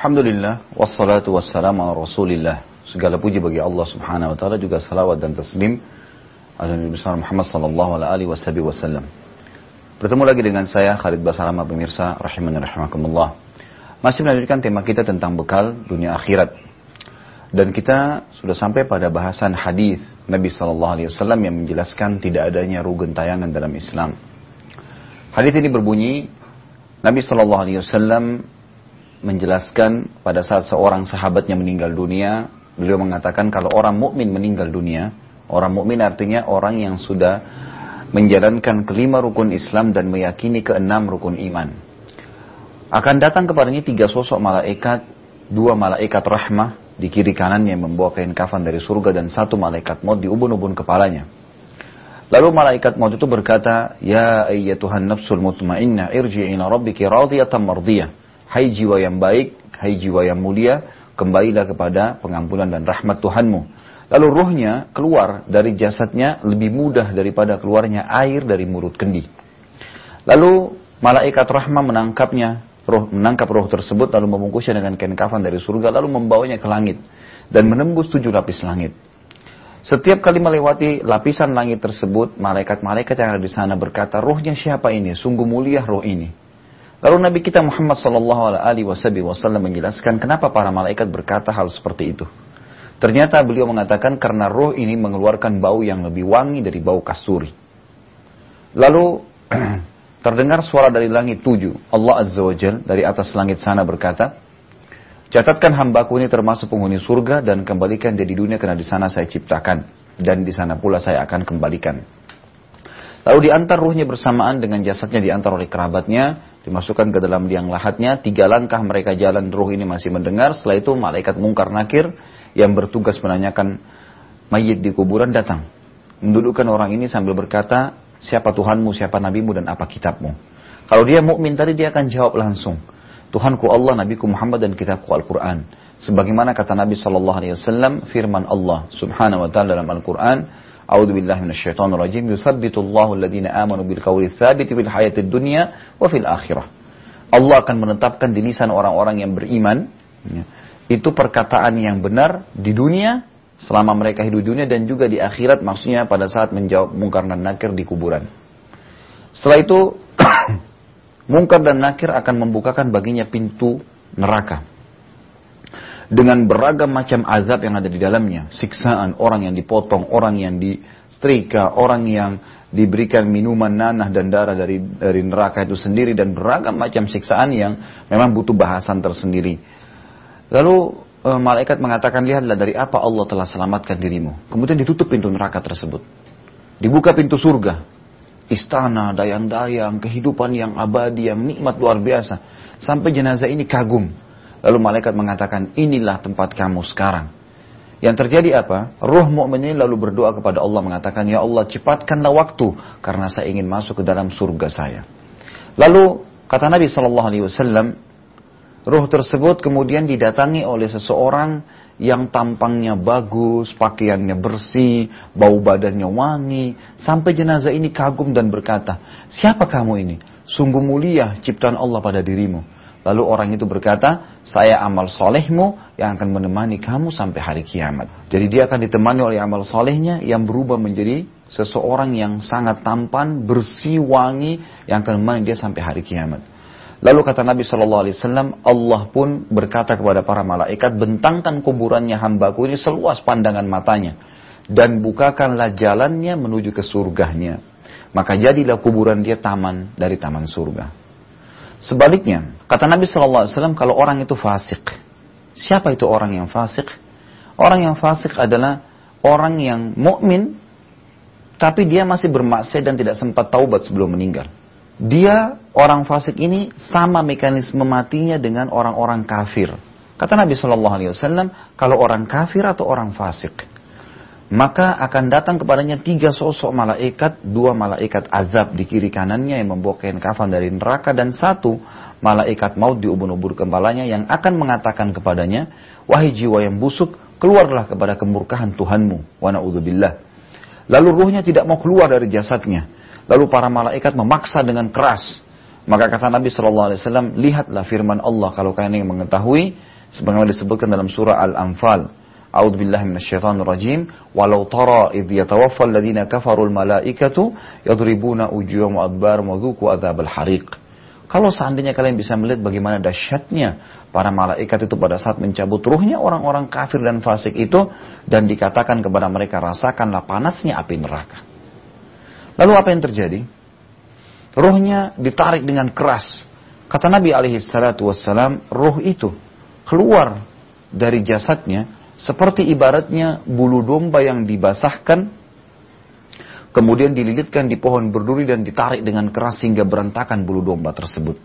Alhamdulillah, wassalatu wassalamu ala rasulillah. Segala puji bagi Allah subhanahu wa ta'ala juga salawat dan taslim. Ala Nabi Muhammad sallallahu alaihi wasallam. Bertemu lagi dengan saya Khalid Basarama pemirsa rahimani rahimakumullah. Masih melanjutkan tema kita tentang bekal dunia akhirat. Dan kita sudah sampai pada bahasan hadis Nabi sallallahu alaihi wasallam yang menjelaskan tidak adanya rugen tayangan dalam Islam. Hadis ini berbunyi Nabi sallallahu alaihi wasallam menjelaskan pada saat seorang sahabatnya meninggal dunia, beliau mengatakan kalau orang mukmin meninggal dunia, orang mukmin artinya orang yang sudah menjalankan kelima rukun Islam dan meyakini keenam rukun iman. Akan datang kepadanya tiga sosok malaikat, dua malaikat rahmah di kiri kanannya yang membawa kain kafan dari surga dan satu malaikat maut di ubun-ubun kepalanya. Lalu malaikat maut itu berkata, Ya ayyatuhan nafsul mutmainnah irji'i ila rabbiki radiyatan mardiyah. Hai jiwa yang baik, hai jiwa yang mulia, kembalilah kepada pengampunan dan rahmat Tuhanmu. Lalu ruhnya keluar dari jasadnya lebih mudah daripada keluarnya air dari mulut kendi. Lalu malaikat rahmah menangkapnya, roh, menangkap roh tersebut lalu membungkusnya dengan kain kafan dari surga lalu membawanya ke langit dan menembus tujuh lapis langit. Setiap kali melewati lapisan langit tersebut, malaikat-malaikat yang ada di sana berkata, rohnya siapa ini? Sungguh mulia roh ini. Lalu Nabi kita Muhammad Sallallahu Alaihi Wasallam menjelaskan kenapa para malaikat berkata hal seperti itu. Ternyata beliau mengatakan karena roh ini mengeluarkan bau yang lebih wangi dari bau kasturi. Lalu terdengar suara dari langit tujuh. Allah Azza wa Jal dari atas langit sana berkata, Catatkan hambaku ini termasuk penghuni surga dan kembalikan dia di dunia karena di sana saya ciptakan dan di sana pula saya akan kembalikan. Lalu diantar ruhnya bersamaan dengan jasadnya diantar oleh kerabatnya dimasukkan ke dalam liang lahatnya, tiga langkah mereka jalan, ruh ini masih mendengar, setelah itu malaikat mungkar nakir yang bertugas menanyakan mayit di kuburan datang. Mendudukkan orang ini sambil berkata, siapa Tuhanmu, siapa Nabimu, dan apa kitabmu. Kalau dia mukmin tadi dia akan jawab langsung, Tuhanku Allah, Nabiku Muhammad, dan kitabku Al-Quran. Sebagaimana kata Nabi Sallallahu Alaihi Wasallam, firman Allah Subhanahu Wa Taala dalam Al-Quran, A'udzu billahi minasyaitonir rajim. Yusabbitullahu alladziina aamanu bil qawli tsabiti fil hayatid dunya wa fil akhirah. Allah akan menetapkan di lisan orang-orang yang beriman ya, itu perkataan yang benar di dunia selama mereka hidup dunia dan juga di akhirat maksudnya pada saat menjawab mungkar dan nakir di kuburan. Setelah itu mungkar dan nakir akan membukakan baginya pintu neraka dengan beragam macam azab yang ada di dalamnya. Siksaan, orang yang dipotong, orang yang disetrika, orang yang diberikan minuman nanah dan darah dari dari neraka itu sendiri dan beragam macam siksaan yang memang butuh bahasan tersendiri. Lalu e, malaikat mengatakan lihatlah dari apa Allah telah selamatkan dirimu. Kemudian ditutup pintu neraka tersebut. Dibuka pintu surga. Istana, dayang-dayang, kehidupan yang abadi, yang nikmat luar biasa. Sampai jenazah ini kagum Lalu malaikat mengatakan, inilah tempat kamu sekarang. Yang terjadi apa? Ruh mukmin ini lalu berdoa kepada Allah mengatakan, Ya Allah cepatkanlah waktu karena saya ingin masuk ke dalam surga saya. Lalu kata Nabi Shallallahu Alaihi ruh tersebut kemudian didatangi oleh seseorang yang tampangnya bagus, pakaiannya bersih, bau badannya wangi, sampai jenazah ini kagum dan berkata, siapa kamu ini? Sungguh mulia ciptaan Allah pada dirimu. Lalu orang itu berkata, saya amal solehmu yang akan menemani kamu sampai hari kiamat. Jadi dia akan ditemani oleh amal solehnya yang berubah menjadi seseorang yang sangat tampan, bersih, wangi, yang akan menemani dia sampai hari kiamat. Lalu kata Nabi Shallallahu Alaihi Wasallam, Allah pun berkata kepada para malaikat, bentangkan kuburannya hambaku ini seluas pandangan matanya. Dan bukakanlah jalannya menuju ke surganya. Maka jadilah kuburan dia taman dari taman surga. Sebaliknya, kata Nabi Wasallam kalau orang itu fasik, siapa itu orang yang fasik? Orang yang fasik adalah orang yang mukmin, tapi dia masih bermaksiat dan tidak sempat taubat sebelum meninggal. Dia orang fasik ini sama mekanisme matinya dengan orang-orang kafir. Kata Nabi Wasallam, kalau orang kafir atau orang fasik, maka akan datang kepadanya tiga sosok malaikat, dua malaikat azab di kiri kanannya yang membawa kain kafan dari neraka dan satu malaikat maut di ubun-ubun kepalanya yang akan mengatakan kepadanya, wahai jiwa yang busuk, keluarlah kepada kemurkahan Tuhanmu, wa na'udzubillah. Lalu ruhnya tidak mau keluar dari jasadnya. Lalu para malaikat memaksa dengan keras. Maka kata Nabi Shallallahu Alaihi Wasallam, lihatlah firman Allah kalau kalian ingin mengetahui, sebagaimana disebutkan dalam surah Al-Anfal. A'udzu billahi minasyaitonir rajim. Walau tara idh yatawaffa alladziina kafarul malaikatu yadribuna wujuhahum wa adbarahum wa dzuqu adzabal hariq. Kalau seandainya kalian bisa melihat bagaimana dahsyatnya para malaikat itu pada saat mencabut ruhnya orang-orang kafir dan fasik itu dan dikatakan kepada mereka rasakanlah panasnya api neraka. Lalu apa yang terjadi? Ruhnya ditarik dengan keras. Kata Nabi alaihi salatu wassalam, ruh itu keluar dari jasadnya seperti ibaratnya bulu domba yang dibasahkan kemudian dililitkan di pohon berduri dan ditarik dengan keras sehingga berantakan bulu domba tersebut.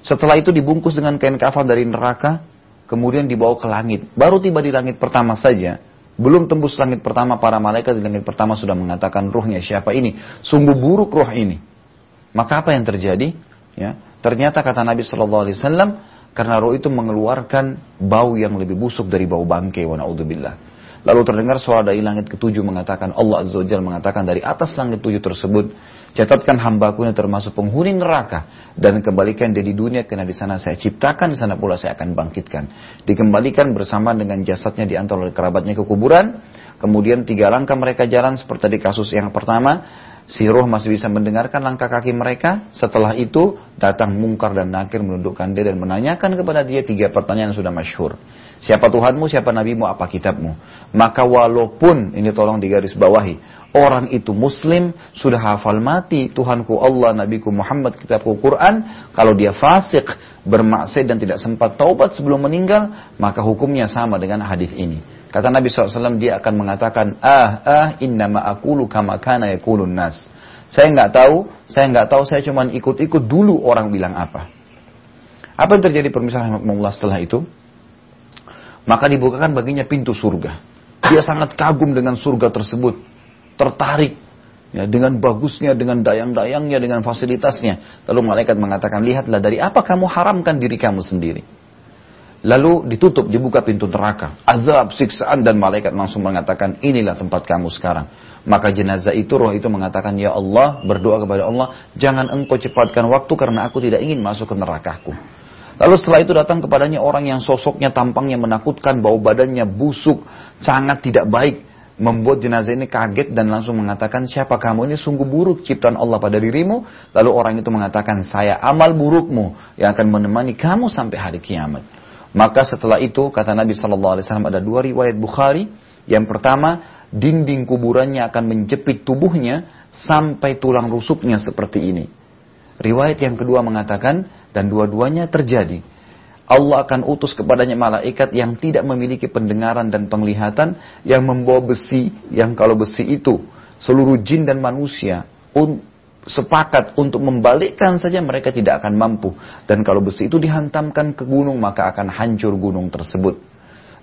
Setelah itu dibungkus dengan kain kafan dari neraka, kemudian dibawa ke langit. Baru tiba di langit pertama saja, belum tembus langit pertama para malaikat di langit pertama sudah mengatakan ruhnya siapa ini. Sungguh buruk ruh ini. Maka apa yang terjadi? Ya, ternyata kata Nabi Shallallahu Alaihi Wasallam karena roh itu mengeluarkan bau yang lebih busuk dari bau bangkai wa naudzubillah. Lalu terdengar suara dari langit ketujuh mengatakan Allah Azza wa mengatakan dari atas langit tujuh tersebut catatkan hambaku ini termasuk penghuni neraka dan kembalikan dia di dunia karena di sana saya ciptakan di sana pula saya akan bangkitkan dikembalikan bersama dengan jasadnya diantar oleh kerabatnya ke kuburan kemudian tiga langkah mereka jalan seperti di kasus yang pertama Si roh masih bisa mendengarkan langkah kaki mereka. Setelah itu datang mungkar dan nakir menundukkan dia dan menanyakan kepada dia tiga pertanyaan yang sudah masyhur. Siapa Tuhanmu, siapa Nabimu, apa kitabmu. Maka walaupun, ini tolong digaris bawahi, orang itu muslim, sudah hafal mati, Tuhanku Allah, Nabiku Muhammad, kitabku Quran, kalau dia fasik, bermaksud dan tidak sempat taubat sebelum meninggal, maka hukumnya sama dengan hadis ini. Kata Nabi SAW dia akan mengatakan, ah, ah, innama akulu kama kana yakulun nas. Saya nggak tahu, saya nggak tahu, saya cuma ikut-ikut dulu orang bilang apa. Apa yang terjadi permisalan Allah setelah itu? Maka dibukakan baginya pintu surga. Dia sangat kagum dengan surga tersebut. Tertarik ya, dengan bagusnya, dengan dayang-dayangnya, dengan fasilitasnya. Lalu malaikat mengatakan, lihatlah dari apa kamu haramkan diri kamu sendiri. Lalu ditutup, dibuka pintu neraka. Azab, siksaan dan malaikat langsung mengatakan, inilah tempat kamu sekarang. Maka jenazah itu, roh itu mengatakan, Ya Allah, berdoa kepada Allah, jangan engkau cepatkan waktu karena aku tidak ingin masuk ke nerakaku. Lalu setelah itu datang kepadanya orang yang sosoknya, tampangnya menakutkan, bau badannya busuk, sangat tidak baik. Membuat jenazah ini kaget dan langsung mengatakan, siapa kamu ini sungguh buruk ciptaan Allah pada dirimu. Lalu orang itu mengatakan, saya amal burukmu yang akan menemani kamu sampai hari kiamat. Maka setelah itu kata Nabi Shallallahu Alaihi Wasallam ada dua riwayat Bukhari. Yang pertama dinding kuburannya akan menjepit tubuhnya sampai tulang rusuknya seperti ini. Riwayat yang kedua mengatakan dan dua-duanya terjadi. Allah akan utus kepadanya malaikat yang tidak memiliki pendengaran dan penglihatan yang membawa besi yang kalau besi itu seluruh jin dan manusia sepakat untuk membalikkan saja mereka tidak akan mampu. Dan kalau besi itu dihantamkan ke gunung maka akan hancur gunung tersebut.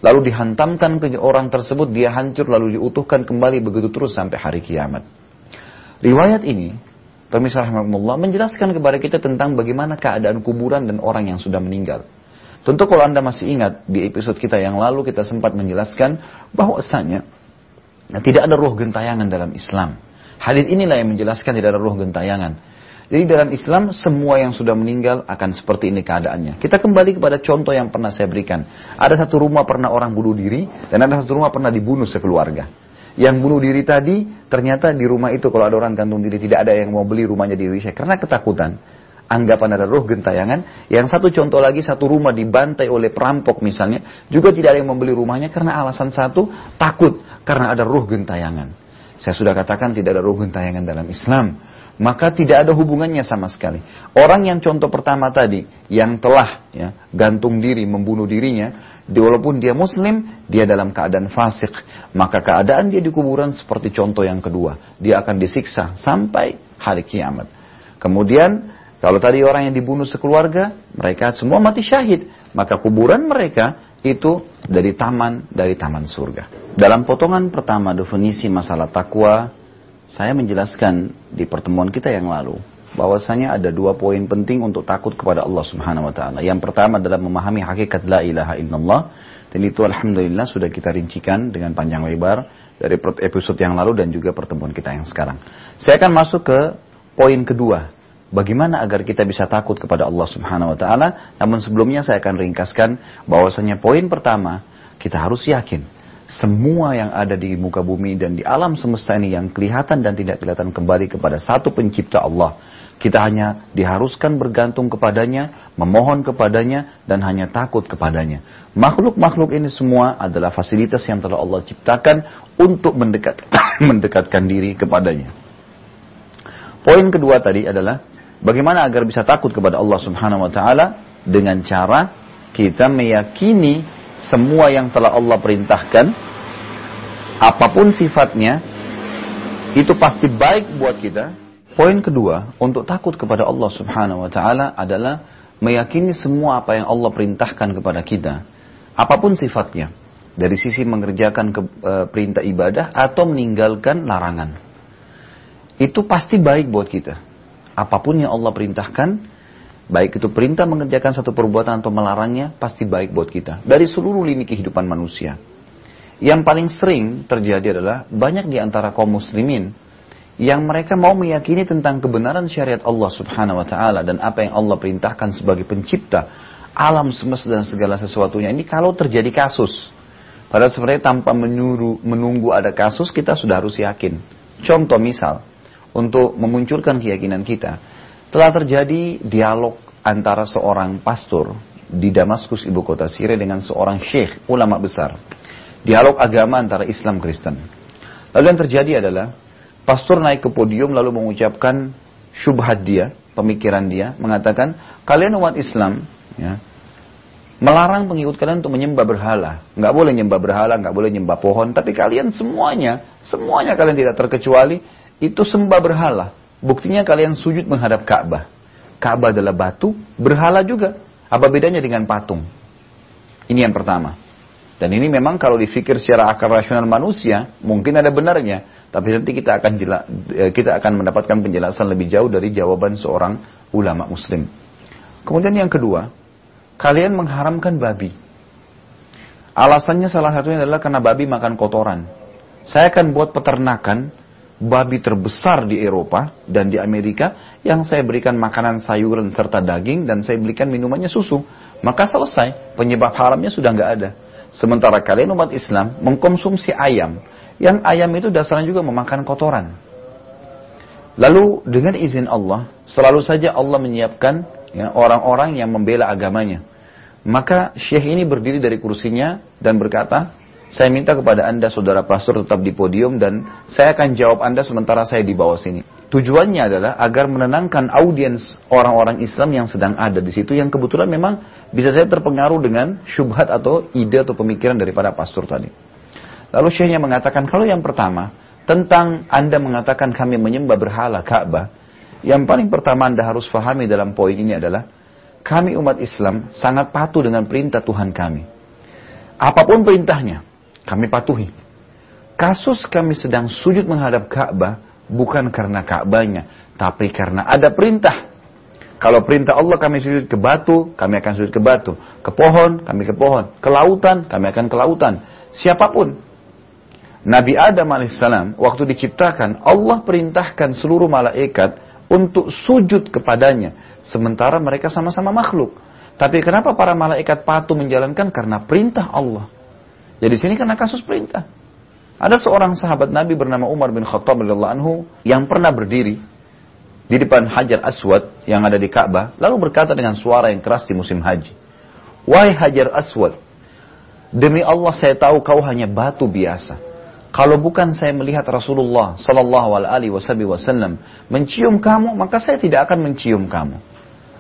Lalu dihantamkan ke orang tersebut dia hancur lalu diutuhkan kembali begitu terus sampai hari kiamat. Riwayat ini Pemirsa rahmatullah menjelaskan kepada kita tentang bagaimana keadaan kuburan dan orang yang sudah meninggal. Tentu kalau Anda masih ingat di episode kita yang lalu kita sempat menjelaskan bahwasanya tidak ada roh gentayangan dalam Islam. Hadis inilah yang menjelaskan tidak ada roh gentayangan. Jadi dalam Islam semua yang sudah meninggal akan seperti ini keadaannya. Kita kembali kepada contoh yang pernah saya berikan. Ada satu rumah pernah orang bunuh diri dan ada satu rumah pernah dibunuh sekeluarga. Yang bunuh diri tadi ternyata di rumah itu kalau ada orang gantung diri tidak ada yang mau beli rumahnya di Indonesia karena ketakutan. Anggapan ada roh gentayangan. Yang satu contoh lagi satu rumah dibantai oleh perampok misalnya juga tidak ada yang membeli rumahnya karena alasan satu takut karena ada roh gentayangan. Saya sudah katakan tidak ada rukun tayangan dalam Islam. Maka tidak ada hubungannya sama sekali. Orang yang contoh pertama tadi, yang telah ya, gantung diri, membunuh dirinya, walaupun dia muslim, dia dalam keadaan fasik. Maka keadaan dia di kuburan seperti contoh yang kedua. Dia akan disiksa sampai hari kiamat. Kemudian, kalau tadi orang yang dibunuh sekeluarga, mereka semua mati syahid. Maka kuburan mereka itu dari taman dari taman surga. Dalam potongan pertama definisi masalah takwa, saya menjelaskan di pertemuan kita yang lalu bahwasanya ada dua poin penting untuk takut kepada Allah Subhanahu wa taala. Yang pertama adalah memahami hakikat la ilaha illallah dan itu alhamdulillah sudah kita rincikan dengan panjang lebar dari episode yang lalu dan juga pertemuan kita yang sekarang. Saya akan masuk ke poin kedua bagaimana agar kita bisa takut kepada Allah Subhanahu wa taala. Namun sebelumnya saya akan ringkaskan bahwasanya poin pertama, kita harus yakin semua yang ada di muka bumi dan di alam semesta ini yang kelihatan dan tidak kelihatan kembali kepada satu pencipta Allah. Kita hanya diharuskan bergantung kepadanya, memohon kepadanya, dan hanya takut kepadanya. Makhluk-makhluk ini semua adalah fasilitas yang telah Allah ciptakan untuk mendekat, mendekatkan diri kepadanya. Poin kedua tadi adalah bagaimana agar bisa takut kepada Allah Subhanahu wa taala dengan cara kita meyakini semua yang telah Allah perintahkan apa pun sifatnya itu pasti baik buat kita Poin kedua, untuk takut kepada Allah Subhanahu wa taala adalah meyakini semua apa yang Allah perintahkan kepada kita, apa pun sifatnya, dari sisi mengerjakan ke, e, perintah ibadah atau meninggalkan larangan. Itu pasti baik buat kita. Apa pun yang Allah perintahkan, baik itu perintah mengerjakan satu perbuatan atau melarangnya, pasti baik buat kita. Dari seluruh lini kehidupan manusia. Yang paling sering terjadi adalah banyak di antara kaum muslimin yang mereka mau meyakini tentang kebenaran syariat Allah Subhanahu wa taala dan apa yang Allah perintahkan sebagai pencipta alam semesta dan segala sesuatunya ini kalau terjadi kasus pada sebenarnya tanpa menyuruh menunggu ada kasus kita sudah harus yakin contoh misal untuk memunculkan keyakinan kita telah terjadi dialog antara seorang pastor di Damaskus ibu kota Syria dengan seorang syekh ulama besar dialog agama antara Islam Kristen lalu yang terjadi adalah pastor naik ke podium lalu mengucapkan syubhat dia, pemikiran dia, mengatakan kalian umat Islam ya, melarang pengikut kalian untuk menyembah berhala. Nggak boleh nyembah berhala, nggak boleh nyembah pohon, tapi kalian semuanya, semuanya kalian tidak terkecuali itu sembah berhala. Buktinya kalian sujud menghadap Ka'bah. Ka'bah adalah batu, berhala juga. Apa bedanya dengan patung? Ini yang pertama. Dan ini memang kalau difikir secara akal rasional manusia, mungkin ada benarnya. Tapi nanti kita akan jela, eh, kita akan mendapatkan penjelasan lebih jauh dari jawaban seorang ulama muslim. Kemudian yang kedua, kalian mengharamkan babi. Alasannya salah satunya adalah karena babi makan kotoran. Saya akan buat peternakan babi terbesar di Eropa dan di Amerika yang saya berikan makanan sayuran serta daging dan saya berikan minumannya susu. Maka selesai, penyebab haramnya sudah nggak ada. Sementara kalian umat Islam mengkonsumsi ayam. Yang ayam itu dasarnya juga memakan kotoran. Lalu dengan izin Allah, selalu saja Allah menyiapkan ya, orang-orang yang membela agamanya. Maka syekh ini berdiri dari kursinya dan berkata, saya minta kepada anda saudara pastor tetap di podium dan saya akan jawab anda sementara saya di bawah sini. Tujuannya adalah agar menenangkan audiens orang-orang Islam yang sedang ada di situ yang kebetulan memang bisa saya terpengaruh dengan syubhat atau ide atau pemikiran daripada pastor tadi. Lalu syekhnya mengatakan kalau yang pertama tentang Anda mengatakan kami menyembah berhala Ka'bah, yang paling pertama Anda harus fahami dalam poin ini adalah kami umat Islam sangat patuh dengan perintah Tuhan kami. Apa pun perintahnya, kami patuhi. Kasus kami sedang sujud menghadap Ka'bah, Bukan karena Ka'bahnya, tapi karena ada perintah. Kalau perintah Allah kami sujud ke batu, kami akan sujud ke batu. Ke pohon, kami ke pohon. Ke lautan, kami akan ke lautan. Siapa pun. Nabi Adam alaihissalam waktu diciptakan, Allah perintahkan seluruh malaikat untuk sujud kepadanya. Sementara mereka sama-sama makhluk. Tapi kenapa para malaikat patuh menjalankan? Karena perintah Allah. Jadi sini karena kasus perintah. Ada seorang sahabat Nabi bernama Umar bin Khattab radhiyallahu anhu yang pernah berdiri di depan Hajar Aswad yang ada di Ka'bah lalu berkata dengan suara yang keras di musim haji, "Wahai Hajar Aswad, demi Allah saya tahu kau hanya batu biasa. Kalau bukan saya melihat Rasulullah sallallahu alaihi wasallam mencium kamu, maka saya tidak akan mencium kamu."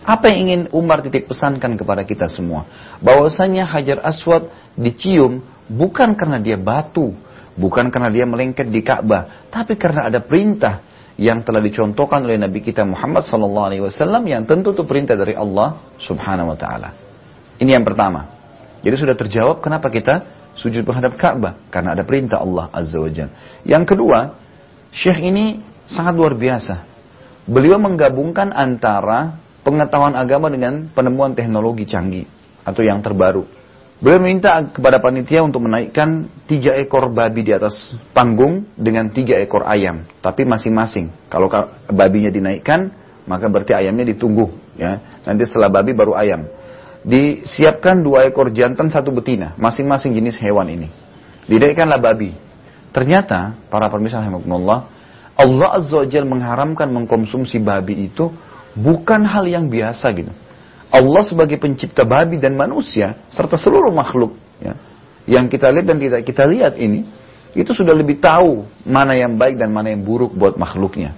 Apa yang ingin Umar titik pesankan kepada kita semua? Bahwasanya Hajar Aswad dicium bukan karena dia batu, Bukan karena dia melengket di Ka'bah, tapi karena ada perintah yang telah dicontohkan oleh Nabi kita Muhammad SAW yang tentu itu perintah dari Allah Subhanahu Wa Taala. Ini yang pertama. Jadi sudah terjawab kenapa kita sujud menghadap Ka'bah karena ada perintah Allah Azza wa Yang kedua, Syekh ini sangat luar biasa. Beliau menggabungkan antara pengetahuan agama dengan penemuan teknologi canggih atau yang terbaru. Beliau meminta kepada panitia untuk menaikkan tiga ekor babi di atas panggung dengan tiga ekor ayam. Tapi masing-masing. Kalau babinya dinaikkan, maka berarti ayamnya ditunggu ya. Nanti setelah babi baru ayam. Disiapkan dua ekor jantan satu betina, masing-masing jenis hewan ini. Didaikanlah babi. Ternyata para pemirsa rahimakumullah, Allah Azza wa mengharamkan mengkonsumsi babi itu bukan hal yang biasa gitu. Allah sebagai pencipta babi dan manusia serta seluruh makhluk ya, yang kita lihat dan tidak kita lihat ini itu sudah lebih tahu mana yang baik dan mana yang buruk buat makhluknya.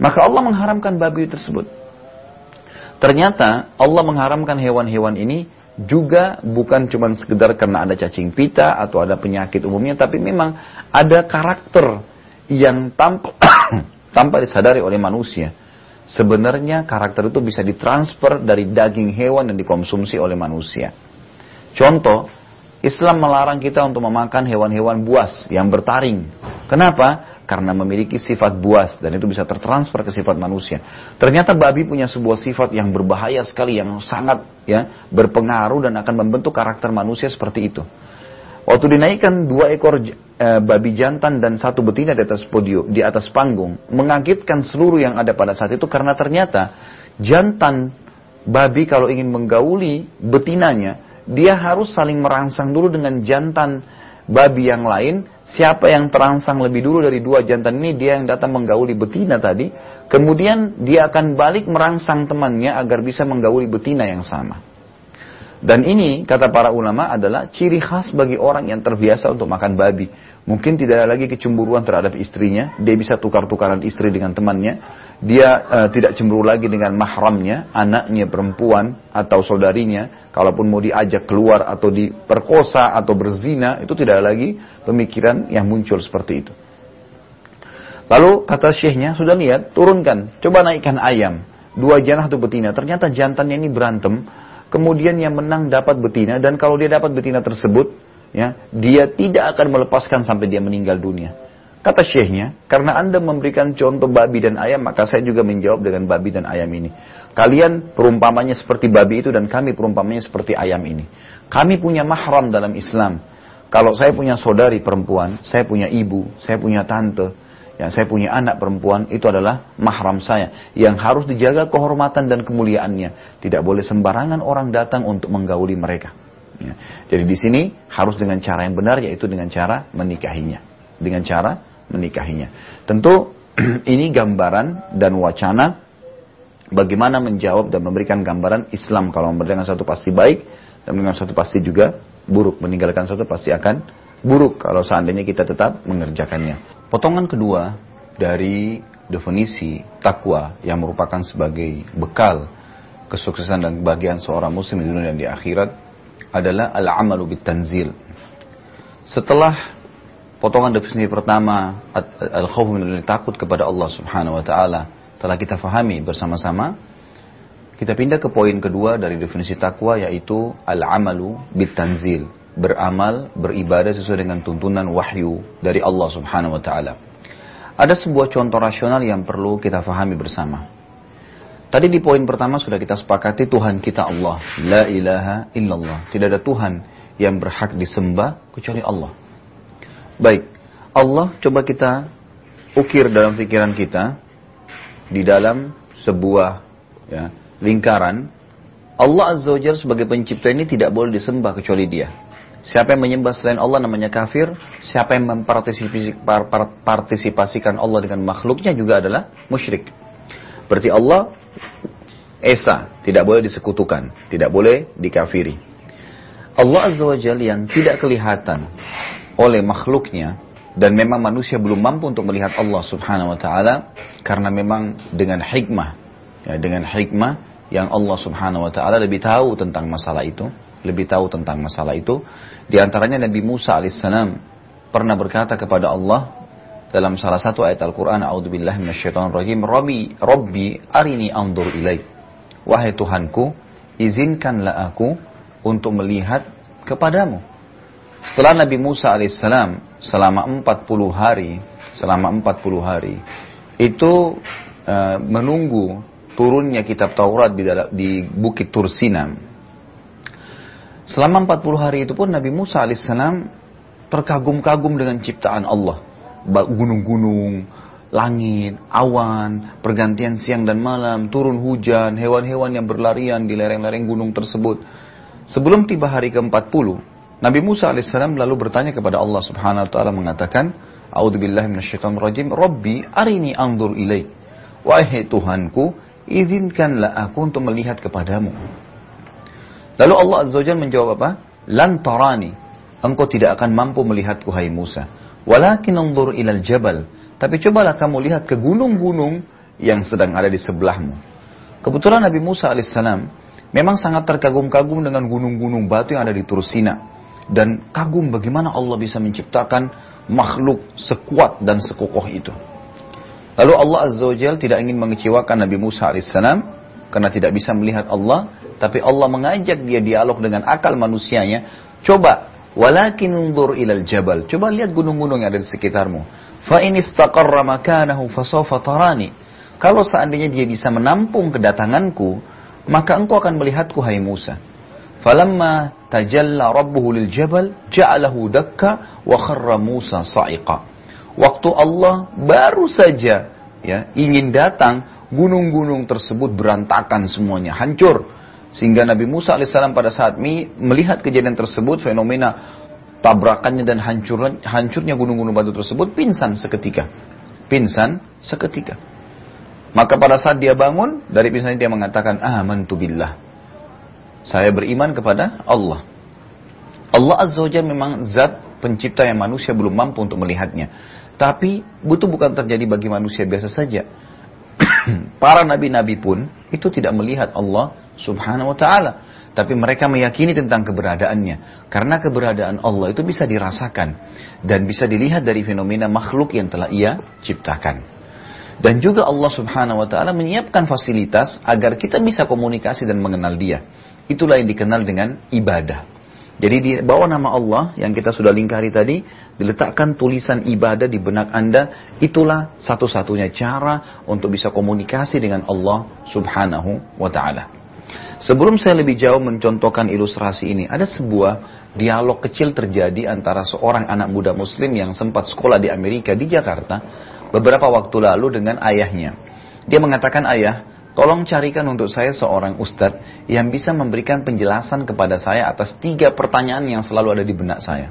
Maka Allah mengharamkan babi tersebut. Ternyata Allah mengharamkan hewan-hewan ini juga bukan cuma sekedar karena ada cacing pita atau ada penyakit umumnya, tapi memang ada karakter yang tanpa, tanpa disadari oleh manusia. Sebenarnya karakter itu bisa ditransfer dari daging hewan yang dikonsumsi oleh manusia. Contoh, Islam melarang kita untuk memakan hewan-hewan buas yang bertaring. Kenapa? Karena memiliki sifat buas dan itu bisa tertransfer ke sifat manusia. Ternyata babi punya sebuah sifat yang berbahaya sekali, yang sangat ya berpengaruh dan akan membentuk karakter manusia seperti itu. Waktu dinaikkan dua ekor e, babi jantan dan satu betina di atas podium, di atas panggung, mengagetkan seluruh yang ada pada saat itu karena ternyata jantan babi kalau ingin menggauli betinanya, dia harus saling merangsang dulu dengan jantan babi yang lain. Siapa yang terangsang lebih dulu dari dua jantan ini, dia yang datang menggauli betina tadi. Kemudian dia akan balik merangsang temannya agar bisa menggauli betina yang sama. Dan ini, kata para ulama, adalah ciri khas bagi orang yang terbiasa untuk makan babi. Mungkin tidak ada lagi kecemburuan terhadap istrinya, dia bisa tukar-tukaran istri dengan temannya, dia uh, tidak cemburu lagi dengan mahramnya, anaknya perempuan atau saudarinya, kalaupun mau diajak keluar atau diperkosa atau berzina, itu tidak ada lagi pemikiran yang muncul seperti itu. Lalu kata syekhnya, sudah lihat, turunkan, coba naikkan ayam, dua janah atau betina, ternyata jantannya ini berantem, kemudian yang menang dapat betina dan kalau dia dapat betina tersebut ya dia tidak akan melepaskan sampai dia meninggal dunia. Kata syekhnya karena anda memberikan contoh babi dan ayam maka saya juga menjawab dengan babi dan ayam ini. Kalian perumpamannya seperti babi itu dan kami perumpamannya seperti ayam ini. Kami punya mahram dalam Islam. Kalau saya punya saudari perempuan saya punya ibu saya punya tante Ya, saya punya anak perempuan, itu adalah mahram saya. Yang harus dijaga kehormatan dan kemuliaannya. Tidak boleh sembarangan orang datang untuk menggauli mereka. Ya. Jadi di sini harus dengan cara yang benar, yaitu dengan cara menikahinya. Dengan cara menikahinya. Tentu ini gambaran dan wacana bagaimana menjawab dan memberikan gambaran Islam. Kalau memberikan satu pasti baik, dan dengan satu pasti juga buruk. Meninggalkan satu pasti akan buruk kalau seandainya kita tetap mengerjakannya. Potongan kedua dari definisi takwa yang merupakan sebagai bekal kesuksesan dan kebahagiaan seorang muslim di dunia dan di akhirat adalah al-amalu tanzil. Setelah potongan definisi pertama al-khawf min takut kepada Allah Subhanahu wa taala telah kita fahami bersama-sama, kita pindah ke poin kedua dari definisi takwa yaitu al-amalu tanzil beramal, beribadah sesuai dengan tuntunan wahyu dari Allah Subhanahu wa taala. Ada sebuah contoh rasional yang perlu kita fahami bersama. Tadi di poin pertama sudah kita sepakati Tuhan kita Allah, la ilaha illallah. Tidak ada Tuhan yang berhak disembah kecuali Allah. Baik, Allah coba kita ukir dalam pikiran kita di dalam sebuah ya, lingkaran Allah Azza wa sebagai pencipta ini tidak boleh disembah kecuali dia. Siapa yang menyembah selain Allah namanya kafir. Siapa yang mempartisipasikan Allah dengan makhluknya juga adalah musyrik. Berarti Allah Esa, tidak boleh disekutukan, tidak boleh dikafiri. Allah Azza wa yang tidak kelihatan oleh makhluknya dan memang manusia belum mampu untuk melihat Allah Subhanahu wa taala karena memang dengan hikmah ya, dengan hikmah yang Allah Subhanahu wa taala lebih tahu tentang masalah itu lebih tahu tentang masalah itu. Di antaranya Nabi Musa alaihissalam pernah berkata kepada Allah dalam salah satu ayat Al-Quran, A'udzubillah minasyaitonirrajim, Rabbi, Rabbi arini andur ilaik. Wahai Tuhanku, izinkanlah aku untuk melihat kepadamu. Setelah Nabi Musa alaihissalam selama 40 hari, selama 40 hari, itu uh, menunggu turunnya kitab Taurat di, dalam, di Bukit Tursinam Selama 40 hari itu pun Nabi Musa alaihissalam terkagum-kagum dengan ciptaan Allah. Gunung-gunung, langit, awan, pergantian siang dan malam, turun hujan, hewan-hewan yang berlarian di lereng-lereng gunung tersebut. Sebelum tiba hari ke-40, Nabi Musa alaihissalam lalu bertanya kepada Allah subhanahu wa ta'ala mengatakan, A'udzubillahi minasyaitonirrajim, Rabbi arini anzur ilaik. Wahai Tuhanku, izinkanlah aku untuk melihat kepadamu. Lalu Allah Azza wa menjawab apa? Lan tarani. Engkau tidak akan mampu melihatku hai Musa. Walakin anzur ilal jabal tapi cobalah kamu lihat ke gunung-gunung yang sedang ada di sebelahmu. Kebetulan Nabi Musa alaihissalam memang sangat terkagum-kagum dengan gunung-gunung batu yang ada di Tursina. Dan kagum bagaimana Allah bisa menciptakan makhluk sekuat dan sekokoh itu. Lalu Allah Azza wa tidak ingin mengecewakan Nabi Musa alaihissalam karena tidak bisa melihat Allah, tapi Allah mengajak dia dialog dengan akal manusianya. Coba, walakin undur ilal jabal. Coba lihat gunung-gunung yang ada di sekitarmu. Fa in istaqarra makanahu fasawfa tarani. Kalau seandainya dia bisa menampung kedatanganku, maka engkau akan melihatku hai Musa. Falamma tajalla rabbuhu lil jabal ja'alahu dakka wa kharra Musa sa'iqa. Waktu Allah baru saja ya ingin datang, gunung-gunung tersebut berantakan semuanya, hancur. Sehingga Nabi Musa alaihissalam pada saat melihat kejadian tersebut, fenomena tabrakannya dan hancurnya, hancurnya gunung-gunung batu tersebut pingsan seketika. Pingsan seketika. Maka pada saat dia bangun, dari pingsan dia mengatakan, amantu billah. Saya beriman kepada Allah. Allah Azza wa memang zat pencipta yang manusia belum mampu untuk melihatnya. Tapi itu bukan terjadi bagi manusia biasa saja. Para nabi-nabi pun itu tidak melihat Allah subhanahu wa ta'ala tapi mereka meyakini tentang keberadaannya. Karena keberadaan Allah itu bisa dirasakan dan bisa dilihat dari fenomena makhluk yang telah ia ciptakan. Dan juga Allah subhanahu wa ta'ala menyiapkan fasilitas agar kita bisa komunikasi dan mengenal dia. Itulah yang dikenal dengan ibadah. Jadi di bawah nama Allah yang kita sudah lingkari tadi, diletakkan tulisan ibadah di benak Anda, itulah satu-satunya cara untuk bisa komunikasi dengan Allah subhanahu wa ta'ala. Sebelum saya lebih jauh mencontohkan ilustrasi ini, ada sebuah dialog kecil terjadi antara seorang anak muda muslim yang sempat sekolah di Amerika di Jakarta beberapa waktu lalu dengan ayahnya. Dia mengatakan, ayah, tolong carikan untuk saya seorang ustadz yang bisa memberikan penjelasan kepada saya atas tiga pertanyaan yang selalu ada di benak saya.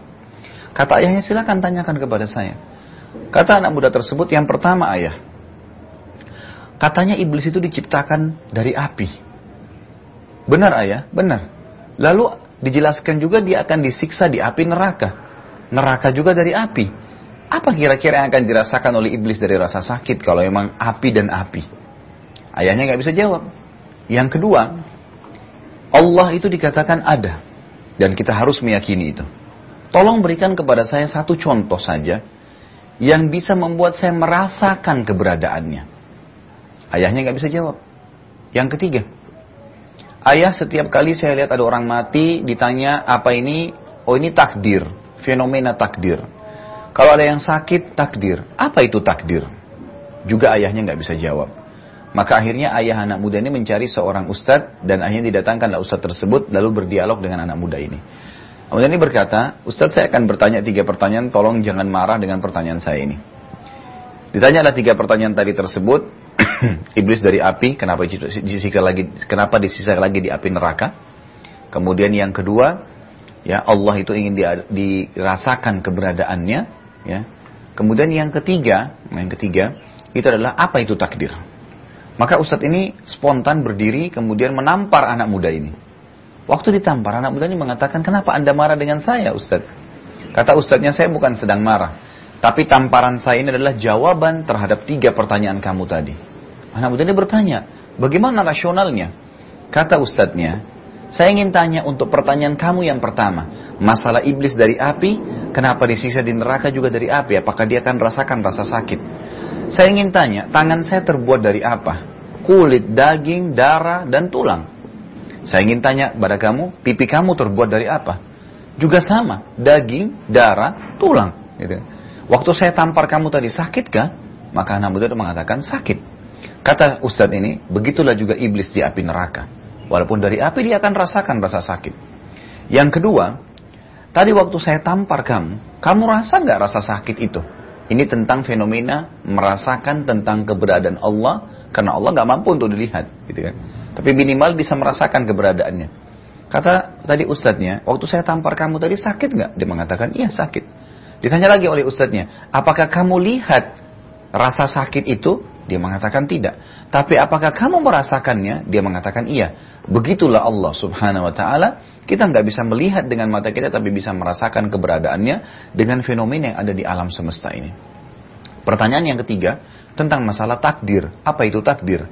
Kata ayahnya, silakan tanyakan kepada saya. Kata anak muda tersebut, yang pertama ayah, katanya iblis itu diciptakan dari api. Benar ayah, benar. Lalu dijelaskan juga dia akan disiksa di api neraka. Neraka juga dari api. Apa kira-kira yang akan dirasakan oleh iblis dari rasa sakit kalau memang api dan api? Ayahnya nggak bisa jawab. Yang kedua, Allah itu dikatakan ada. Dan kita harus meyakini itu. Tolong berikan kepada saya satu contoh saja yang bisa membuat saya merasakan keberadaannya. Ayahnya nggak bisa jawab. Yang ketiga, Ayah setiap kali saya lihat ada orang mati ditanya apa ini, oh ini takdir, fenomena takdir. Kalau ada yang sakit, takdir. Apa itu takdir? Juga ayahnya nggak bisa jawab. Maka akhirnya ayah anak muda ini mencari seorang ustadz dan akhirnya didatangkanlah ustadz tersebut lalu berdialog dengan anak muda ini. Kemudian ini berkata, Ustadz saya akan bertanya tiga pertanyaan, tolong jangan marah dengan pertanyaan saya ini. Ditanyalah tiga pertanyaan tadi tersebut, iblis dari api, kenapa disisa lagi kenapa disisa lagi di api neraka? Kemudian yang kedua, ya Allah itu ingin di, dirasakan keberadaannya, ya. Kemudian yang ketiga, yang ketiga itu adalah apa itu takdir? Maka ustadz ini spontan berdiri kemudian menampar anak muda ini. Waktu ditampar anak muda ini mengatakan, kenapa anda marah dengan saya ustadz? Kata ustadznya saya bukan sedang marah. Tapi tamparan saya ini adalah jawaban terhadap tiga pertanyaan kamu tadi. Anak muda ini bertanya, bagaimana rasionalnya? Kata ustadznya, saya ingin tanya untuk pertanyaan kamu yang pertama. Masalah iblis dari api, kenapa disiksa di neraka juga dari api? Apakah dia akan rasakan rasa sakit? Saya ingin tanya, tangan saya terbuat dari apa? Kulit, daging, darah, dan tulang. Saya ingin tanya pada kamu, pipi kamu terbuat dari apa? Juga sama, daging, darah, tulang. Gitu. Waktu saya tampar kamu tadi, sakitkah? Maka anak muda itu mengatakan sakit. Kata Ustadz ini, begitulah juga iblis di api neraka. Walaupun dari api dia akan rasakan rasa sakit. Yang kedua, tadi waktu saya tampar kamu, kamu rasa nggak rasa sakit itu? Ini tentang fenomena merasakan tentang keberadaan Allah karena Allah nggak mampu untuk dilihat, gitu kan. Tapi minimal bisa merasakan keberadaannya. Kata tadi ustadznya, waktu saya tampar kamu tadi sakit nggak? Dia mengatakan iya sakit. Ditanya lagi oleh ustadznya, apakah kamu lihat rasa sakit itu? Dia mengatakan tidak. Tapi apakah kamu merasakannya? Dia mengatakan iya. Begitulah Allah subhanahu wa ta'ala. Kita nggak bisa melihat dengan mata kita tapi bisa merasakan keberadaannya dengan fenomena yang ada di alam semesta ini. Pertanyaan yang ketiga tentang masalah takdir. Apa itu takdir?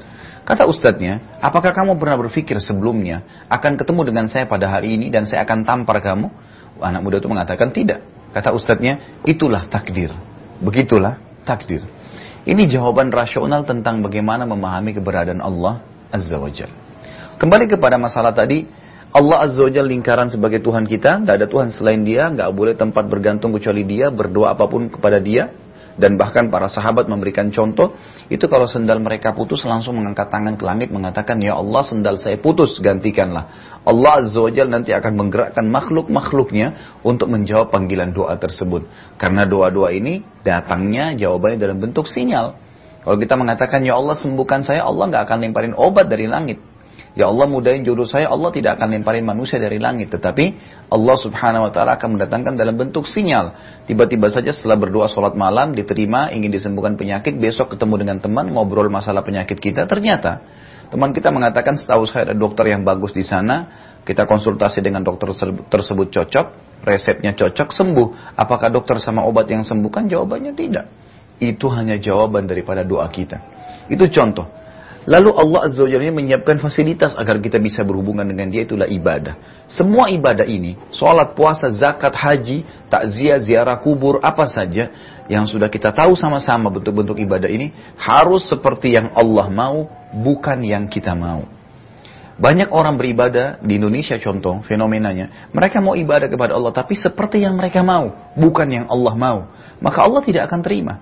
Kata ustadznya, apakah kamu pernah berpikir sebelumnya akan ketemu dengan saya pada hari ini dan saya akan tampar kamu? Anak muda itu mengatakan tidak. Kata ustadznya, itulah takdir. Begitulah takdir. Ini jawaban rasional tentang bagaimana memahami keberadaan Allah Azza wa Jal. Kembali kepada masalah tadi, Allah Azza wa Jal lingkaran sebagai Tuhan kita, tidak ada Tuhan selain dia, nggak boleh tempat bergantung kecuali dia, berdoa apa pun kepada dia, dan bahkan para sahabat memberikan contoh itu kalau sendal mereka putus langsung mengangkat tangan ke langit mengatakan ya Allah sendal saya putus gantikanlah. Allah Azza nanti akan menggerakkan makhluk-makhluknya untuk menjawab panggilan doa tersebut. Karena doa-doa ini datangnya jawabannya dalam bentuk sinyal. Kalau kita mengatakan ya Allah sembuhkan saya Allah nggak akan lemparin obat dari langit Ya Allah mudahin jodoh saya, Allah tidak akan lemparin manusia dari langit. Tetapi Allah subhanahu wa ta'ala akan mendatangkan dalam bentuk sinyal. Tiba-tiba saja setelah berdoa sholat malam, diterima, ingin disembuhkan penyakit, besok ketemu dengan teman, ngobrol masalah penyakit kita, ternyata teman kita mengatakan setahu saya ada dokter yang bagus di sana, kita konsultasi dengan dokter tersebut cocok, resepnya cocok, sembuh. Apakah dokter sama obat yang sembuhkan? Jawabannya tidak. Itu hanya jawaban daripada doa kita. Itu contoh. Lalu Allah Azza wa Jalla menyiapkan fasilitas agar kita bisa berhubungan dengan dia itulah ibadah. Semua ibadah ini, sholat, puasa, zakat, haji, takziah, ziarah kubur, apa saja yang sudah kita tahu sama-sama bentuk-bentuk ibadah ini harus seperti yang Allah mau, bukan yang kita mau. Banyak orang beribadah di Indonesia contoh fenomenanya. Mereka mau ibadah kepada Allah tapi seperti yang mereka mau, bukan yang Allah mau. Maka Allah tidak akan terima.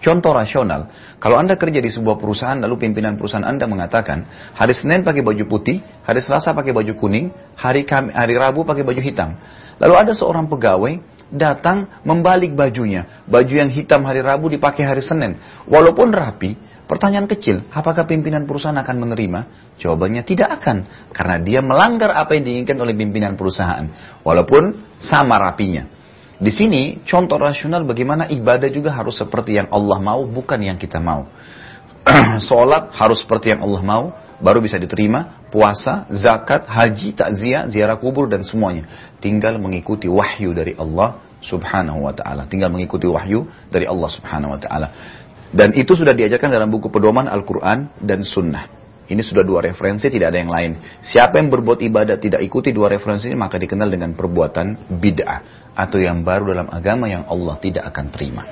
Contoh rasional, kalau Anda kerja di sebuah perusahaan lalu pimpinan perusahaan Anda mengatakan hari Senin pakai baju putih, hari Selasa pakai baju kuning, hari Kami, hari Rabu pakai baju hitam. Lalu ada seorang pegawai datang membalik bajunya. Baju yang hitam hari Rabu dipakai hari Senin. Walaupun rapi, pertanyaan kecil, apakah pimpinan perusahaan akan menerima? Jawabannya tidak akan, karena dia melanggar apa yang diinginkan oleh pimpinan perusahaan. Walaupun sama rapinya. Di sini contoh rasional bagaimana ibadah juga harus seperti yang Allah mau, bukan yang kita mau. Sholat harus seperti yang Allah mau, baru bisa diterima. Puasa, zakat, haji, takziah, ziarah kubur dan semuanya. Tinggal mengikuti wahyu dari Allah subhanahu wa ta'ala. Tinggal mengikuti wahyu dari Allah subhanahu wa ta'ala. Dan itu sudah diajarkan dalam buku pedoman Al-Quran dan Sunnah. Ini sudah dua referensi, tidak ada yang lain. Siapa yang berbuat ibadah tidak ikuti dua referensi ini, maka dikenal dengan perbuatan bid'ah. Atau yang baru dalam agama yang Allah tidak akan terima.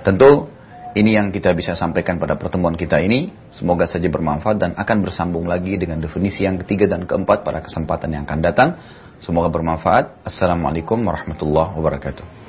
Tentu ini yang kita bisa sampaikan pada pertemuan kita ini. Semoga saja bermanfaat dan akan bersambung lagi dengan definisi yang ketiga dan keempat pada kesempatan yang akan datang. Semoga bermanfaat. Assalamualaikum warahmatullahi wabarakatuh.